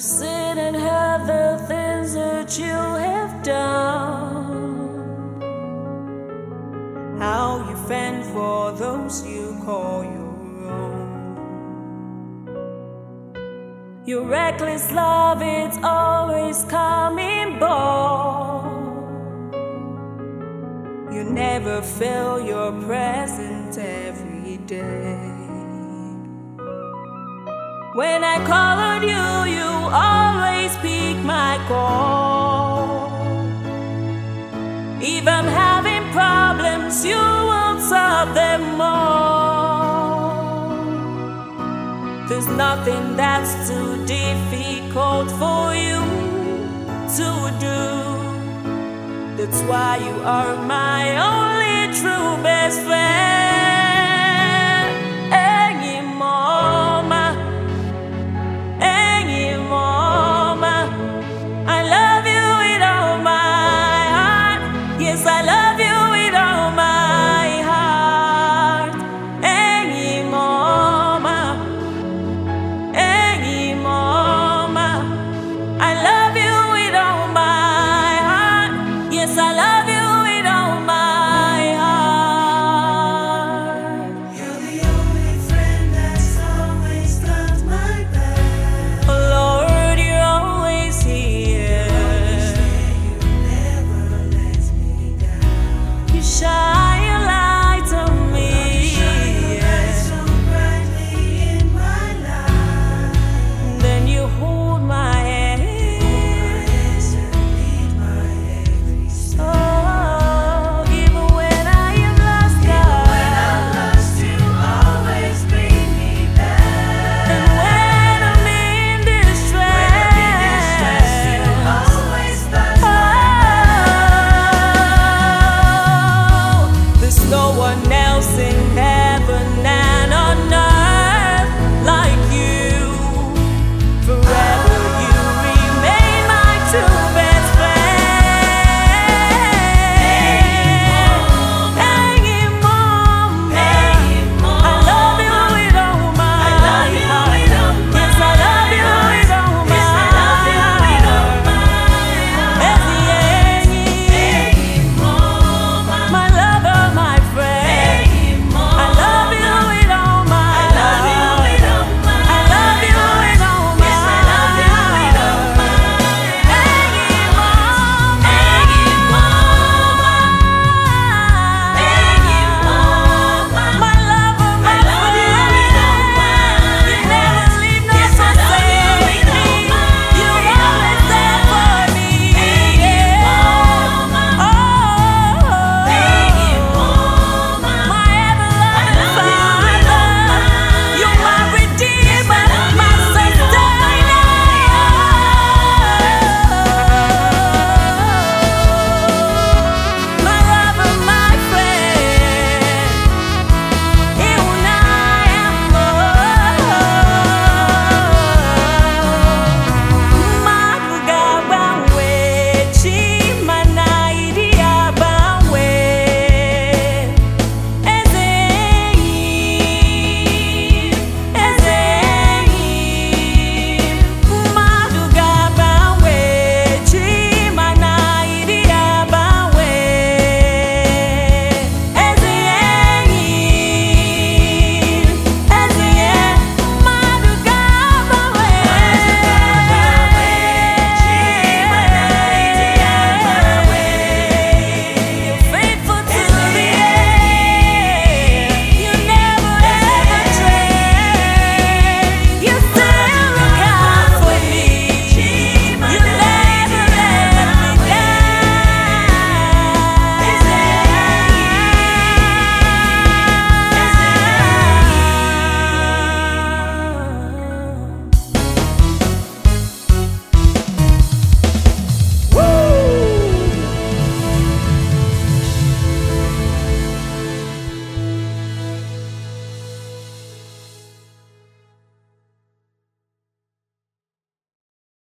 Seen and heard the things that you have done. How you fend for those you call your own. Your reckless love, it's always coming born. You never feel your presence every day. When I call on you, you always pick my call. If I'm having problems, you will solve them all. There's nothing that's too difficult for you to do. That's why you are my only true best friend.